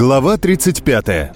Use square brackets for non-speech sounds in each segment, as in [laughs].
Глава 35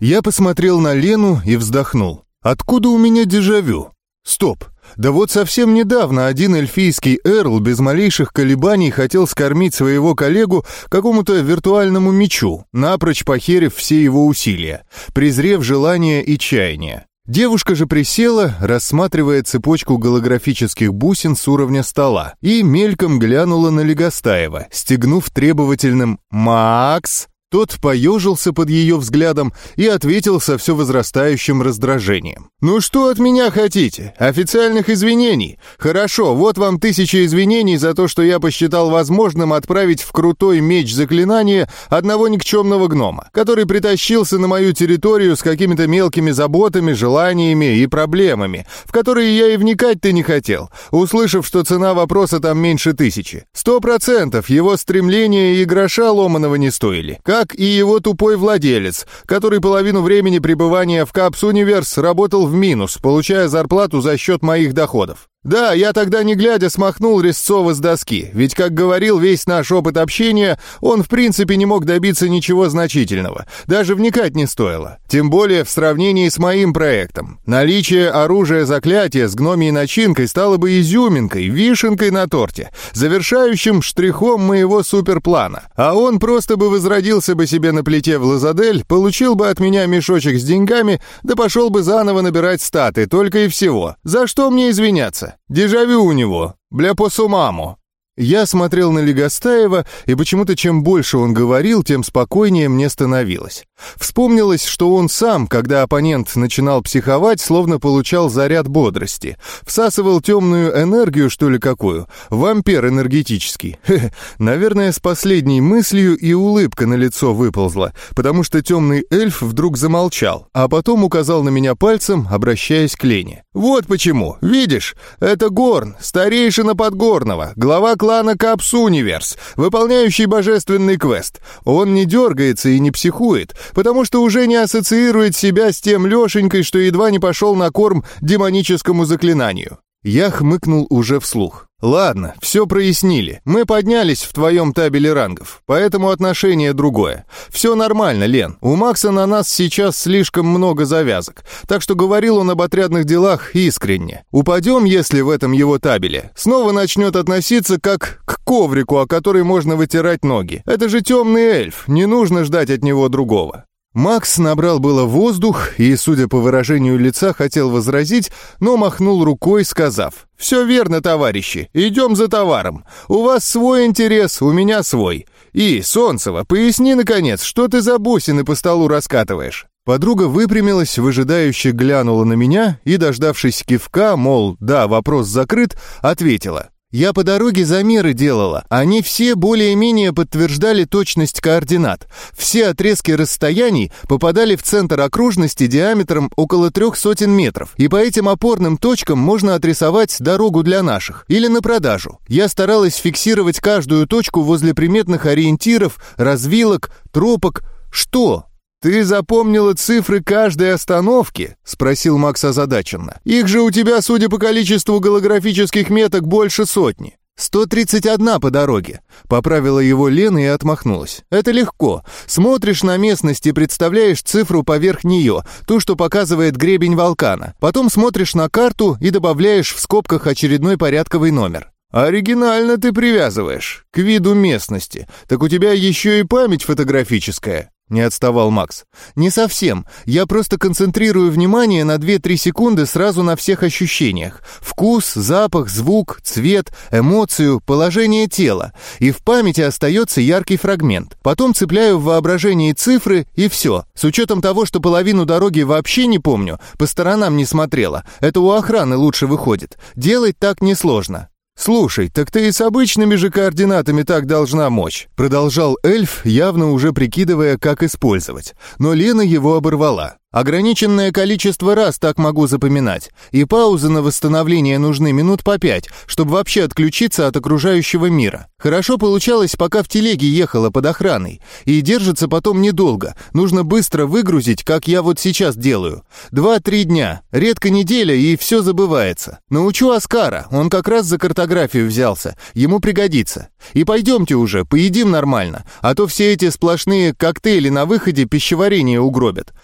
Я посмотрел на Лену и вздохнул. Откуда у меня дежавю? Стоп! Да вот совсем недавно один эльфийский эрл без малейших колебаний хотел скормить своего коллегу какому-то виртуальному мечу, напрочь похерив все его усилия, презрев желание и чаяние. Девушка же присела, рассматривая цепочку голографических бусин с уровня стола, и мельком глянула на Легостаева, стегнув требовательным «Макс!» Тот поежился под ее взглядом и ответил со все возрастающим раздражением. «Ну что от меня хотите? Официальных извинений? Хорошо, вот вам тысяча извинений за то, что я посчитал возможным отправить в крутой меч заклинания одного никчемного гнома, который притащился на мою территорию с какими-то мелкими заботами, желаниями и проблемами, в которые я и вникать-то не хотел, услышав, что цена вопроса там меньше тысячи. Сто процентов его стремления и гроша ломаного не стоили как и его тупой владелец, который половину времени пребывания в Капс Универс работал в минус, получая зарплату за счет моих доходов. Да, я тогда не глядя смахнул Резцова с доски, ведь, как говорил весь наш опыт общения, он в принципе не мог добиться ничего значительного, даже вникать не стоило. Тем более в сравнении с моим проектом. Наличие оружия заклятия с гномией начинкой стало бы изюминкой, вишенкой на торте, завершающим штрихом моего суперплана. А он просто бы возродился бы себе на плите в Лазадель, получил бы от меня мешочек с деньгами, да пошел бы заново набирать статы, только и всего. За что мне извиняться? Дежавю у него, бля по сумаму. Я смотрел на Легостаева, и почему-то чем больше он говорил, тем спокойнее мне становилось. Вспомнилось, что он сам, когда оппонент начинал психовать, словно получал заряд бодрости. Всасывал темную энергию, что ли, какую? Вампир энергетический. [laughs] Хе -хе. Наверное, с последней мыслью и улыбка на лицо выползла, потому что темный эльф вдруг замолчал, а потом указал на меня пальцем, обращаясь к Лене. «Вот почему. Видишь, это Горн, старейшина Подгорного, глава клана Капс Универс, выполняющий божественный квест. Он не дергается и не психует, потому что уже не ассоциирует себя с тем Лешенькой, что едва не пошел на корм демоническому заклинанию. Я хмыкнул уже вслух. «Ладно, все прояснили. Мы поднялись в твоем табеле рангов, поэтому отношение другое. Все нормально, Лен. У Макса на нас сейчас слишком много завязок, так что говорил он об отрядных делах искренне. Упадем, если в этом его табеле. Снова начнет относиться как к коврику, о который можно вытирать ноги. Это же темный эльф, не нужно ждать от него другого. Макс набрал было воздух и, судя по выражению лица, хотел возразить, но махнул рукой, сказав, «Все верно, товарищи, идем за товаром. У вас свой интерес, у меня свой. И, Солнцева, поясни, наконец, что ты за бусины по столу раскатываешь?» Подруга выпрямилась, выжидающе глянула на меня и, дождавшись кивка, мол, да, вопрос закрыт, ответила. Я по дороге замеры делала. Они все более-менее подтверждали точность координат. Все отрезки расстояний попадали в центр окружности диаметром около трех сотен метров. И по этим опорным точкам можно отрисовать дорогу для наших. Или на продажу. Я старалась фиксировать каждую точку возле приметных ориентиров, развилок, тропок. Что? «Ты запомнила цифры каждой остановки?» — спросил Макс озадаченно. «Их же у тебя, судя по количеству голографических меток, больше сотни». «131 по дороге», — поправила его Лена и отмахнулась. «Это легко. Смотришь на местность и представляешь цифру поверх нее, ту, что показывает гребень вулкана. Потом смотришь на карту и добавляешь в скобках очередной порядковый номер. «Оригинально ты привязываешь, к виду местности. Так у тебя еще и память фотографическая». Не отставал Макс. «Не совсем. Я просто концентрирую внимание на 2-3 секунды сразу на всех ощущениях. Вкус, запах, звук, цвет, эмоцию, положение тела. И в памяти остается яркий фрагмент. Потом цепляю в воображении цифры и все. С учетом того, что половину дороги вообще не помню, по сторонам не смотрела. Это у охраны лучше выходит. Делать так несложно. «Слушай, так ты и с обычными же координатами так должна мочь», продолжал эльф, явно уже прикидывая, как использовать. Но Лена его оборвала. Ограниченное количество раз так могу запоминать. И паузы на восстановление нужны минут по пять, чтобы вообще отключиться от окружающего мира. Хорошо получалось, пока в телеге ехала под охраной. И держится потом недолго. Нужно быстро выгрузить, как я вот сейчас делаю. Два-три дня. Редко неделя, и все забывается. Научу Оскара. Он как раз за картографию взялся. Ему пригодится. И пойдемте уже, поедим нормально. А то все эти сплошные коктейли на выходе пищеварение угробят.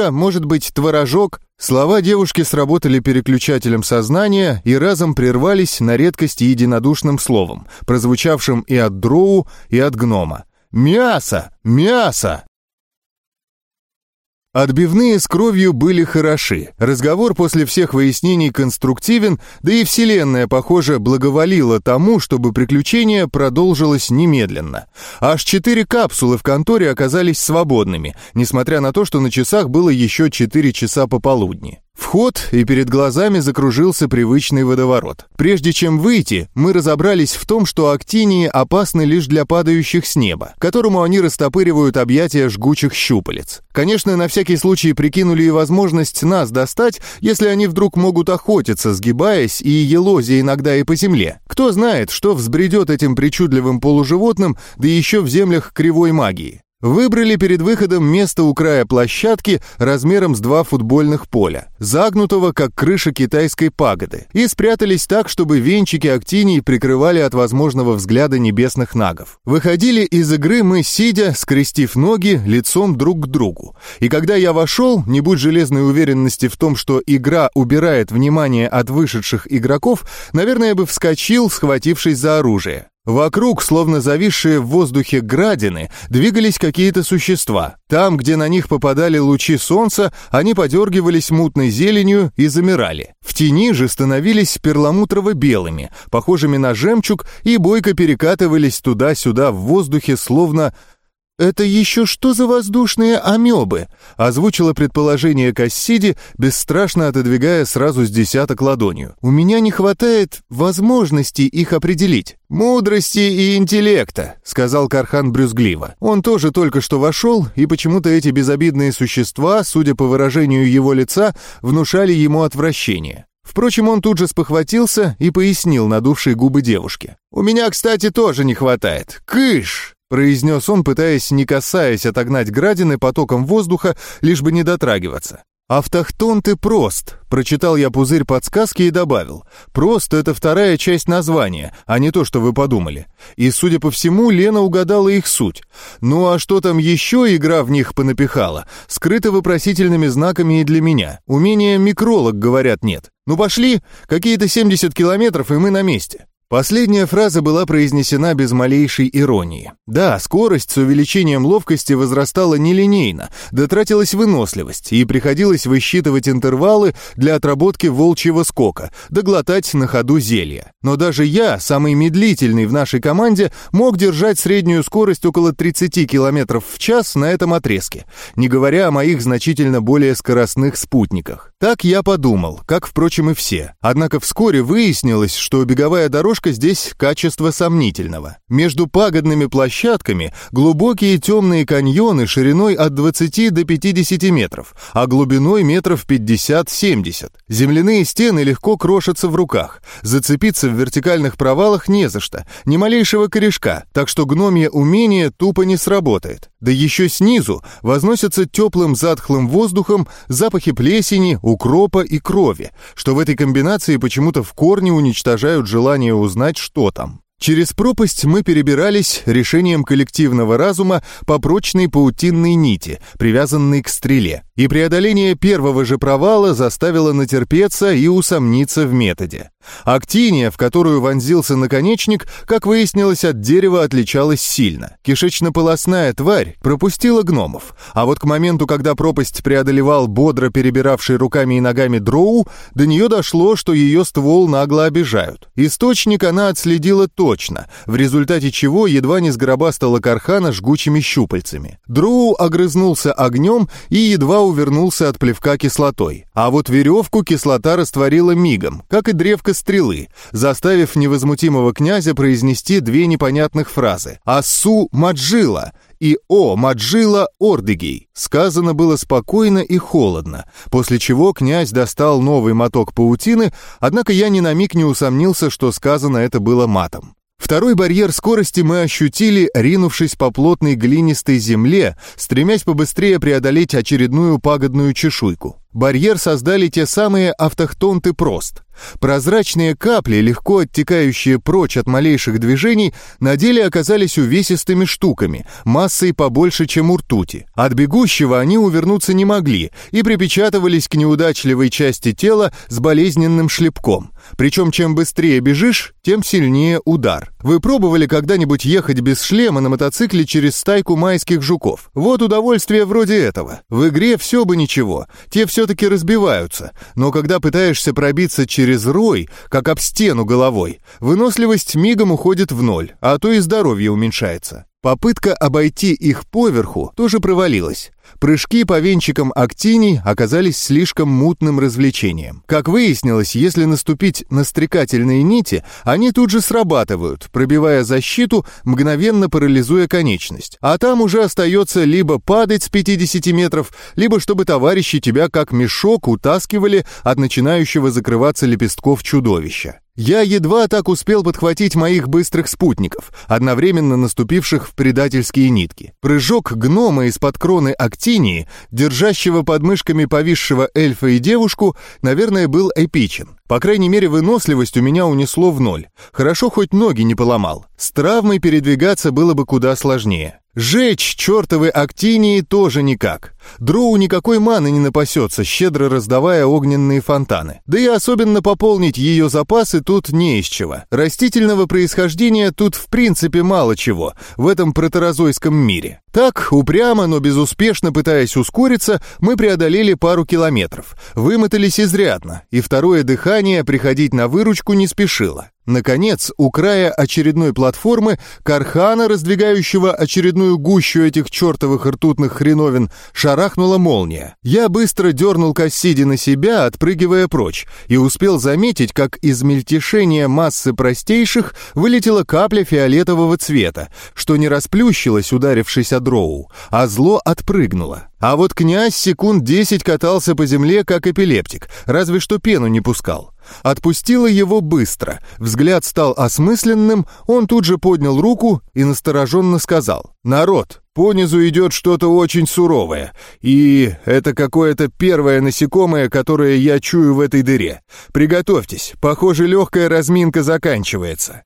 Сыра, может быть, творожок. Слова девушки сработали переключателем сознания и разом прервались на редкость единодушным словом, прозвучавшим и от дроу, и от гнома. «Мясо! Мясо!» Отбивные с кровью были хороши. Разговор после всех выяснений конструктивен, да и Вселенная, похоже, благоволила тому, чтобы приключение продолжилось немедленно. Аж четыре капсулы в конторе оказались свободными, несмотря на то, что на часах было еще четыре часа пополудни. Вход, и перед глазами закружился привычный водоворот. Прежде чем выйти, мы разобрались в том, что актинии опасны лишь для падающих с неба, которому они растопыривают объятия жгучих щупалец. Конечно, на всякий случай прикинули и возможность нас достать, если они вдруг могут охотиться, сгибаясь и елозя иногда и по земле. Кто знает, что взбредет этим причудливым полуживотным, да еще в землях кривой магии. Выбрали перед выходом место у края площадки размером с два футбольных поля, загнутого как крыша китайской пагоды, и спрятались так, чтобы венчики актиний прикрывали от возможного взгляда небесных нагов. Выходили из игры мы, сидя, скрестив ноги, лицом друг к другу. И когда я вошел, не будь железной уверенности в том, что игра убирает внимание от вышедших игроков, наверное, бы вскочил, схватившись за оружие. Вокруг, словно зависшие в воздухе градины, двигались какие-то существа. Там, где на них попадали лучи солнца, они подергивались мутной зеленью и замирали. В тени же становились перламутрово-белыми, похожими на жемчуг, и бойко перекатывались туда-сюда в воздухе, словно «Это еще что за воздушные амебы?» — озвучила предположение Кассиди, бесстрашно отодвигая сразу с десяток ладонью. «У меня не хватает возможности их определить». «Мудрости и интеллекта», — сказал Кархан брюзгливо. Он тоже только что вошел, и почему-то эти безобидные существа, судя по выражению его лица, внушали ему отвращение. Впрочем, он тут же спохватился и пояснил надувшие губы девушке. «У меня, кстати, тоже не хватает. Кыш!» Произнес он, пытаясь, не касаясь, отогнать градины потоком воздуха, лишь бы не дотрагиваться. «Автохтон ты прост», — прочитал я пузырь подсказки и добавил. «Прост — это вторая часть названия, а не то, что вы подумали». И, судя по всему, Лена угадала их суть. Ну а что там еще игра в них понапихала? Скрыто вопросительными знаками и для меня. Умения микролог, говорят, нет. Ну пошли, какие-то 70 километров, и мы на месте. Последняя фраза была произнесена без малейшей иронии. Да, скорость с увеличением ловкости возрастала нелинейно, да тратилась выносливость, и приходилось высчитывать интервалы для отработки волчьего скока, да глотать на ходу зелья. Но даже я, самый медлительный в нашей команде, мог держать среднюю скорость около 30 км в час на этом отрезке, не говоря о моих значительно более скоростных спутниках. Так я подумал, как, впрочем, и все. Однако вскоре выяснилось, что беговая дорожка дорожка здесь качество сомнительного. Между пагодными площадками глубокие темные каньоны шириной от 20 до 50 метров, а глубиной метров 50-70. Земляные стены легко крошатся в руках. Зацепиться в вертикальных провалах не за что, ни малейшего корешка, так что гномье умение тупо не сработает. Да еще снизу возносятся теплым затхлым воздухом запахи плесени, укропа и крови, что в этой комбинации почему-то в корне уничтожают желание узнать, что там. Через пропасть мы перебирались решением коллективного разума по прочной паутинной нити, привязанной к стреле и преодоление первого же провала заставило натерпеться и усомниться в методе. Актиния, в которую вонзился наконечник, как выяснилось, от дерева отличалась сильно. Кишечно-полосная тварь пропустила гномов, а вот к моменту, когда пропасть преодолевал бодро перебиравший руками и ногами дроу, до нее дошло, что ее ствол нагло обижают. Источник она отследила точно, в результате чего едва не сгробастала Кархана жгучими щупальцами. Дроу огрызнулся огнем и едва увернулся от плевка кислотой. А вот веревку кислота растворила мигом, как и древко стрелы, заставив невозмутимого князя произнести две непонятных фразы «Ассу Маджила» и «О, Маджила Ордыгей». Сказано было спокойно и холодно, после чего князь достал новый моток паутины, однако я ни на миг не усомнился, что сказано это было матом. Второй барьер скорости мы ощутили, ринувшись по плотной глинистой земле, стремясь побыстрее преодолеть очередную пагодную чешуйку. Барьер создали те самые автохтонты прост. Прозрачные капли, легко оттекающие прочь от малейших движений, на деле оказались увесистыми штуками, массой побольше, чем у ртути. От бегущего они увернуться не могли и припечатывались к неудачливой части тела с болезненным шлепком. Причем чем быстрее бежишь, тем сильнее удар. Вы пробовали когда-нибудь ехать без шлема на мотоцикле через стайку майских жуков? Вот удовольствие вроде этого. В игре все бы ничего, те все-таки разбиваются, но когда пытаешься пробиться через рой, как об стену головой, выносливость мигом уходит в ноль, а то и здоровье уменьшается. Попытка обойти их поверху тоже провалилась. Прыжки по венчикам актиний оказались слишком мутным развлечением. Как выяснилось, если наступить на стрекательные нити, они тут же срабатывают, пробивая защиту, мгновенно парализуя конечность. А там уже остается либо падать с 50 метров, либо чтобы товарищи тебя как мешок утаскивали от начинающего закрываться лепестков чудовища. Я едва так успел подхватить моих быстрых спутников, одновременно наступивших в предательские нитки. Прыжок гнома из-под кроны Актинии, держащего под мышками повисшего эльфа и девушку, наверное, был эпичен. По крайней мере, выносливость у меня унесло в ноль. Хорошо хоть ноги не поломал. С травмой передвигаться было бы куда сложнее. Жечь чертовы актинии тоже никак. Дроу никакой маны не напасется, щедро раздавая огненные фонтаны. Да и особенно пополнить ее запасы тут не из чего. Растительного происхождения тут в принципе мало чего в этом протерозойском мире. Так, упрямо, но безуспешно пытаясь ускориться, мы преодолели пару километров. Вымотались изрядно, и второе дыхание приходить на выручку не спешило. Наконец, у края очередной платформы, Кархана, раздвигающего очередную гущу этих чертовых ртутных хреновин, шарахнула молния. Я быстро дернул Кассиди на себя, отпрыгивая прочь, и успел заметить, как из мельтешения массы простейших вылетела капля фиолетового цвета, что не расплющилась, ударившись о дроу, а зло отпрыгнуло. А вот князь секунд десять катался по земле, как эпилептик, разве что пену не пускал. Отпустила его быстро. Взгляд стал осмысленным, он тут же поднял руку и настороженно сказал. «Народ, понизу идет что-то очень суровое, и это какое-то первое насекомое, которое я чую в этой дыре. Приготовьтесь, похоже, легкая разминка заканчивается».